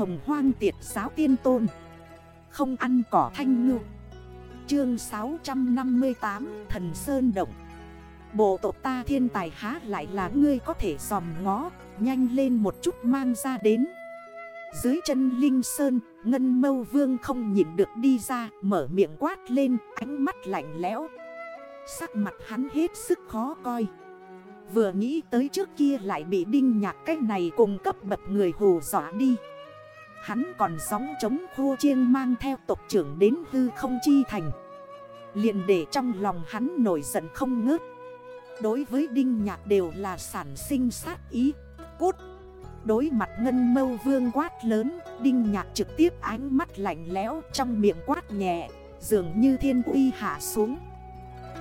hồng hoang tiệt giáo tiên tôn. Không ăn cỏ thanh ngư. Chương 658 Thần Sơn Động. Bộ tộc ta thiên tài há lại là ngươi có thể dòm ngó, Nhanh lên một chút mang ra đến. Dưới chân Linh Sơn, Ngân mâu vương không nhịn được đi ra, Mở miệng quát lên, Ánh mắt lạnh lẽo. Sắc mặt hắn hết sức khó coi. Vừa nghĩ tới trước kia lại bị đinh nhạc cái này cùng cấp bậc người hù dọa đi. Hắn còn sóng chống khô chiêng mang theo tộc trưởng đến hư không chi thành. Liền để trong lòng hắn nổi giận không ngớt. Đối với đinh nhạc đều là sản sinh sát ý. Cút! Đối mặt ngân mâu vương quát lớn, Đinh nhạc trực tiếp ánh mắt lạnh lẽo Trong miệng quát nhẹ, Dường như thiên uy hạ xuống.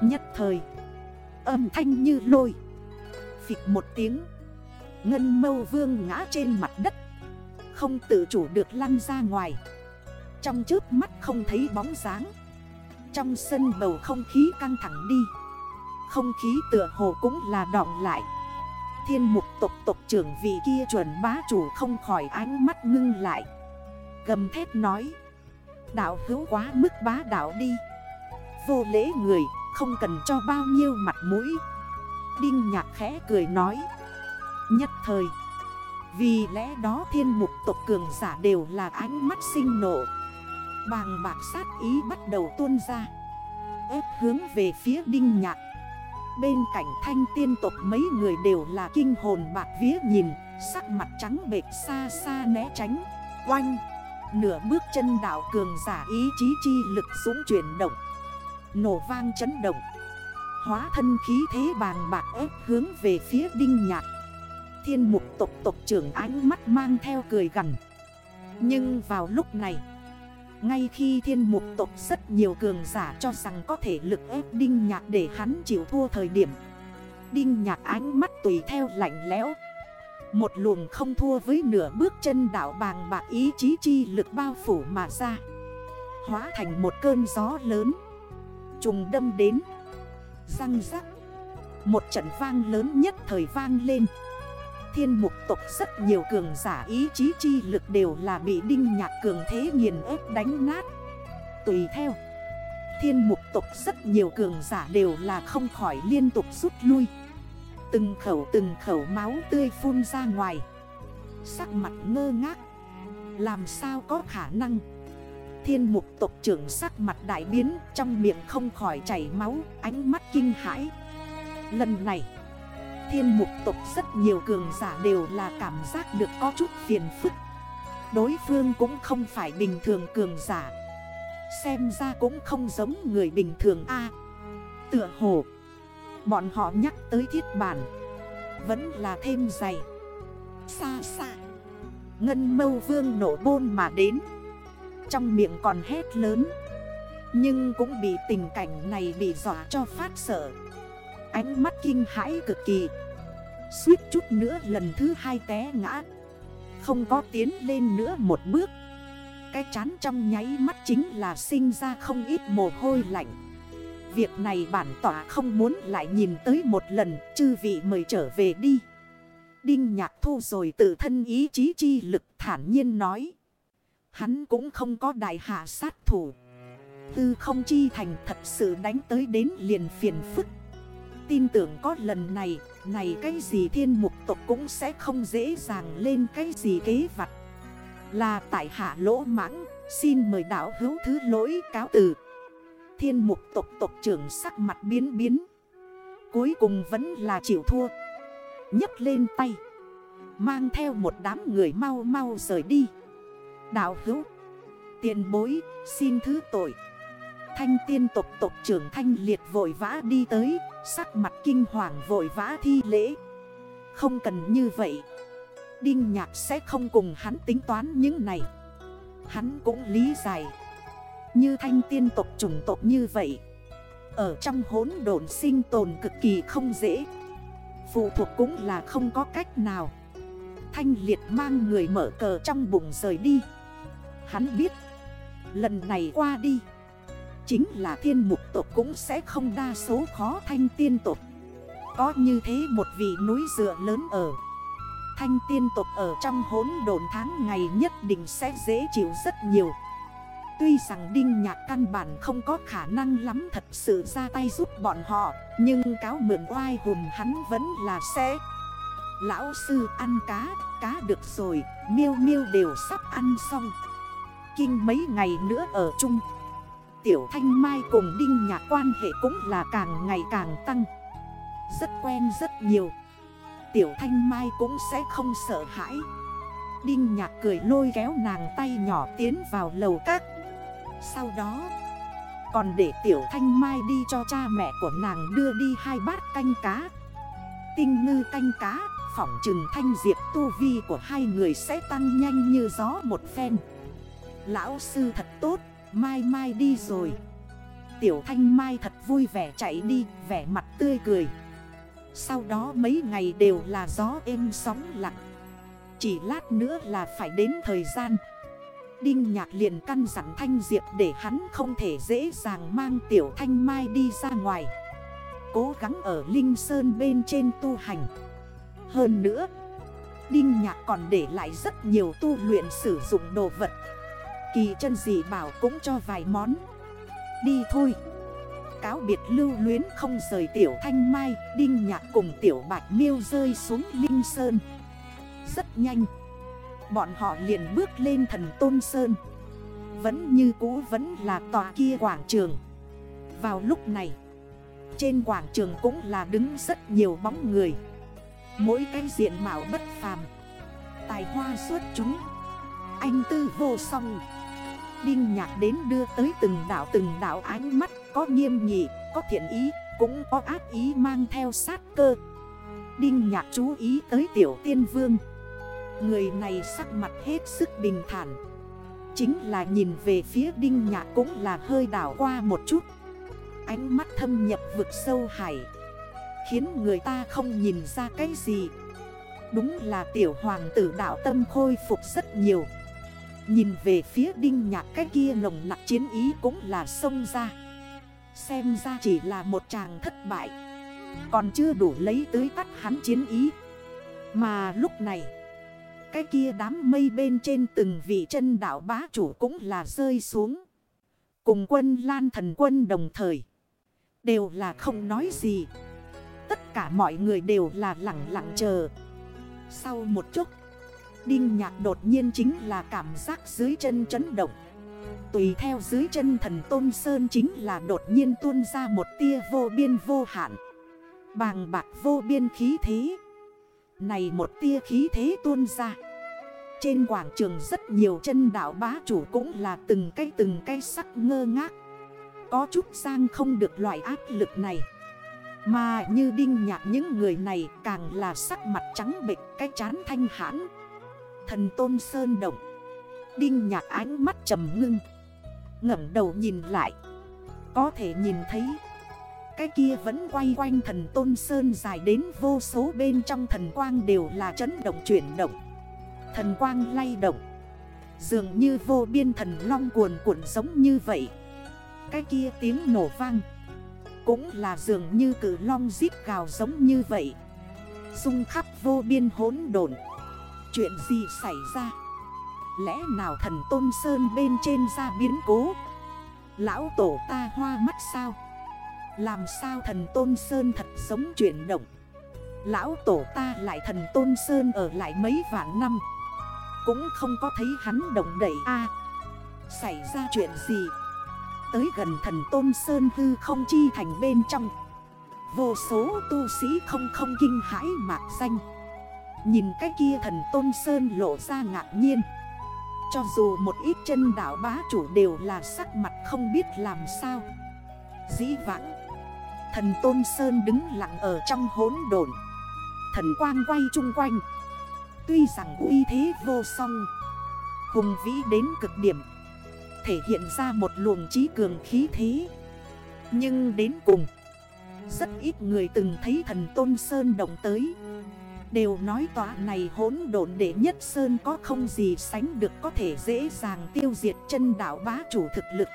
Nhất thời, Âm thanh như lôi. Phịch một tiếng, Ngân mâu vương ngã trên mặt đất. Không tự chủ được lăn ra ngoài. Trong trước mắt không thấy bóng dáng. Trong sân bầu không khí căng thẳng đi. Không khí tựa hồ cũng là đọng lại. Thiên mục tộc tộc trưởng vị kia chuẩn bá chủ không khỏi ánh mắt ngưng lại. Gầm thét nói, Đạo hữu quá mức bá đạo đi. Vô lễ người, không cần cho bao nhiêu mặt mũi. Đinh nhạc khẽ cười nói, Nhất thời vì lẽ đó thiên mục tộc cường giả đều là ánh mắt sinh nộ. Bàng bạc sát ý bắt đầu tuôn ra, ép hướng về phía đinh nhạc. Bên cạnh thanh tiên tộc mấy người đều là kinh hồn bạc vía nhìn, Sắc mặt trắng bệt xa xa né tránh. Oanh, Nửa bước chân đảo cường giả ý chí chi lực dũng chuyển động. Nổ vang chấn động. Hóa thân khí thế bàng bạc ép hướng về phía đinh nhạc. Thiên mục tộc tộc trưởng ánh mắt mang theo cười gần Nhưng vào lúc này, Ngay khi thiên mục tộc rất nhiều cường giả cho rằng có thể lực ép đinh nhạc để hắn chịu thua thời điểm, Đinh nhạc ánh mắt tùy theo lạnh lẽo. Một luồng không thua với nửa bước chân đảo bàng bạc ý chí chi lực bao phủ mà ra, Hóa thành một cơn gió lớn, Trùng đâm đến. Răng rắc, Một trận vang lớn nhất thời vang lên. Thiên mục tộc rất nhiều cường giả ý chí chi lực đều là bị đinh nhạc cường thế nghiền ép đánh nát. Tùy theo, Thiên mục tộc rất nhiều cường giả đều là không khỏi liên tục rút lui. Từng khẩu từng khẩu máu tươi phun ra ngoài. Sắc mặt ngơ ngác. Làm sao có khả năng? Thiên mục tộc trưởng sắc mặt đại biến, Trong miệng không khỏi chảy máu, Ánh mắt kinh hãi. Lần này Thiên mục tộc rất nhiều cường giả đều là cảm giác được có chút phiền phức. Đối phương cũng không phải bình thường cường giả. Xem ra cũng không giống người bình thường a. Tựa hồ, Bọn họ nhắc tới thiết bản, Vẫn là thêm dày. Xa xa, Ngân mâu vương nổ bôn mà đến. Trong miệng còn hét lớn, Nhưng cũng bị tình cảnh này bị dọa cho phát sợ. Ánh mắt kinh hãi cực kỳ. Suýt chút nữa lần thứ hai té ngã. Không có tiến lên nữa một bước. Cái chán trong nháy mắt chính là sinh ra không ít mồ hôi lạnh. Việc này bản tỏa không muốn lại nhìn tới một lần, Chư vị mời trở về đi. Đinh nhạc thu rồi tự thân ý chí chi lực thản nhiên nói. Hắn cũng không có đại hạ sát thủ. Tư không chi thành thật sự đánh tới đến liền phiền phức. Tin tưởng có lần này Này cái gì thiên mục tộc cũng sẽ không dễ dàng lên cái gì kế vặt. Là tại hạ lỗ mãng, Xin mời đảo hữu thứ lỗi cáo từ. Thiên mục tộc tộc trưởng sắc mặt biến biến. Cuối cùng vẫn là chịu thua. Nhấc lên tay. Mang theo một đám người mau mau rời đi. Đạo hữu, Tiền bối, xin thứ tội. Thanh tiên tộc tộc trưởng thanh liệt vội vã đi tới, Sắc mặt kinh hoàng vội vã thi lễ. Không cần như vậy. Đinh nhạc sẽ không cùng hắn tính toán những này. Hắn cũng lý giải. Như thanh tiên tộc chủng tộc như vậy, Ở trong hốn đồn sinh tồn cực kỳ không dễ. Phụ thuộc cũng là không có cách nào. Thanh liệt mang người mở cờ trong bụng rời đi. Hắn biết, Lần này qua đi Chính là thiên mục tộc cũng sẽ không đa số khó thanh tiên tộc. Có như thế một vị núi dựa lớn ở. Thanh tiên tộc ở trong hốn đồn tháng ngày nhất định sẽ dễ chịu rất nhiều. Tuy rằng Đinh Nhạc căn bản không có khả năng lắm thật sự ra tay giúp bọn họ Nhưng cáo mượn oai hùm hắn vẫn là sẽ. Lão sư ăn cá, cá được rồi, miêu miêu đều sắp ăn xong. Kinh mấy ngày nữa ở chung. Tiểu Thanh Mai cùng Đinh Nhạc quan hệ cũng là càng ngày càng tăng. Rất quen rất nhiều. Tiểu Thanh Mai cũng sẽ không sợ hãi. Đinh Nhạc cười lôi kéo nàng tay nhỏ tiến vào lầu các. Sau đó, Còn để Tiểu Thanh Mai đi cho cha mẹ của nàng đưa đi hai bát canh cá. Tinh ngư canh cá, Phỏng trừng thanh diệp tu vi của hai người sẽ tăng nhanh như gió một phen. Lão sư thật tốt. Mai Mai đi rồi. Tiểu Thanh Mai thật vui vẻ chạy đi, Vẻ mặt tươi cười. Sau đó mấy ngày đều là gió êm sóng lặng. Chỉ lát nữa là phải đến thời gian. Đinh Nhạc liền căn dặn Thanh Diệp để hắn không thể dễ dàng mang Tiểu Thanh Mai đi ra ngoài. Cố gắng ở Linh Sơn bên trên tu hành. Hơn nữa, Đinh Nhạc còn để lại rất nhiều tu luyện sử dụng đồ vật. Kỳ chân dị bảo cũng cho vài món. Đi thôi. Cáo biệt lưu luyến không rời tiểu thanh mai, Đinh nhạc cùng tiểu bạch miêu rơi xuống Linh Sơn. Rất nhanh, Bọn họ liền bước lên thần Tôn Sơn. Vẫn như cũ vẫn là tòa kia quảng trường. Vào lúc này, Trên quảng trường cũng là đứng rất nhiều bóng người. Mỗi cái diện mạo bất phàm. Tài hoa suốt chúng. Anh tư vô song. Đinh nhạc đến đưa tới từng đảo từng đảo ánh mắt Có nghiêm nghị, có thiện ý, cũng có ác ý mang theo sát cơ. Đinh nhạc chú ý tới tiểu tiên vương. Người này sắc mặt hết sức bình thản. Chính là nhìn về phía đinh nhạc cũng là hơi đảo qua một chút. Ánh mắt thâm nhập vực sâu hải. Khiến người ta không nhìn ra cái gì. Đúng là tiểu hoàng tử đạo tâm khôi phục rất nhiều. Nhìn về phía đinh nhạc cái kia nồng nặng chiến ý cũng là sông ra. Xem ra chỉ là một chàng thất bại. Còn chưa đủ lấy tới tắt hắn chiến ý. Mà lúc này, Cái kia đám mây bên trên từng vị chân đảo bá chủ cũng là rơi xuống. Cùng quân lan thần quân đồng thời, Đều là không nói gì. Tất cả mọi người đều là lặng lặng chờ. Sau một chút Đinh nhạc đột nhiên chính là cảm giác dưới chân chấn động. Tùy theo dưới chân thần Tôn Sơn chính là đột nhiên tuôn ra một tia vô biên vô hạn. Bàng bạc vô biên khí thế. Này một tia khí thế tuôn ra. Trên quảng trường rất nhiều chân đảo bá chủ cũng là từng cây từng cây sắc ngơ ngác. Có chút sang không được loại áp lực này. Mà như đinh nhạc những người này càng là sắc mặt trắng bệch, cái chán thanh hãn. Thần Tôn Sơn Động. Đinh nhạc ánh mắt trầm ngưng. ngẩng đầu nhìn lại. Có thể nhìn thấy, Cái kia vẫn quay quanh thần Tôn Sơn dài đến vô số bên trong thần quang đều là chấn động chuyển động. Thần quang lay động. Dường như vô biên thần long cuồn cuộn giống như vậy. Cái kia tiếng nổ vang. Cũng là dường như cử long giết gào giống như vậy. Dung khắp vô biên hốn đồn Chuyện gì xảy ra? Lẽ nào thần Tôn Sơn bên trên ra biến cố? Lão tổ ta hoa mắt sao? Làm sao thần Tôn Sơn thật sống chuyển động? Lão tổ ta lại thần Tôn Sơn ở lại mấy vạn năm? Cũng không có thấy hắn động đẩy a à? Xảy ra chuyện gì? Tới gần thần Tôn Sơn hư không chi thành bên trong. Vô số tu sĩ không không kinh hãi mạc danh. Nhìn cái kia thần Tôn Sơn lộ ra ngạc nhiên. Cho dù một ít chân đảo bá chủ đều là sắc mặt không biết làm sao. Dĩ vãng, Thần Tôn Sơn đứng lặng ở trong hốn đồn Thần quang quay chung quanh. Tuy rằng uy thế vô song, Hùng vĩ đến cực điểm, Thể hiện ra một luồng trí cường khí thế. Nhưng đến cùng, Rất ít người từng thấy thần Tôn Sơn động tới. Đều nói tòa này hỗn độn để nhất sơn có không gì sánh được có thể dễ dàng tiêu diệt chân đảo bá chủ thực lực.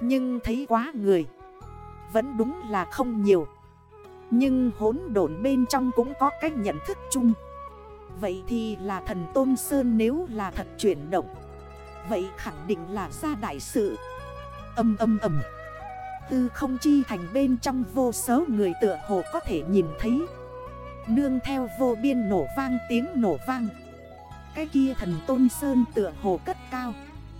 Nhưng thấy quá người, Vẫn đúng là không nhiều. Nhưng hỗn độn bên trong cũng có cách nhận thức chung. Vậy thì là thần Tôn Sơn nếu là thật chuyển động, Vậy khẳng định là ra đại sự. Âm âm âm. Tư không chi thành bên trong vô số người tựa hồ có thể nhìn thấy. Nương theo vô biên nổ vang, tiếng nổ vang. Cái kia thần Tôn Sơn tựa hồ cất cao.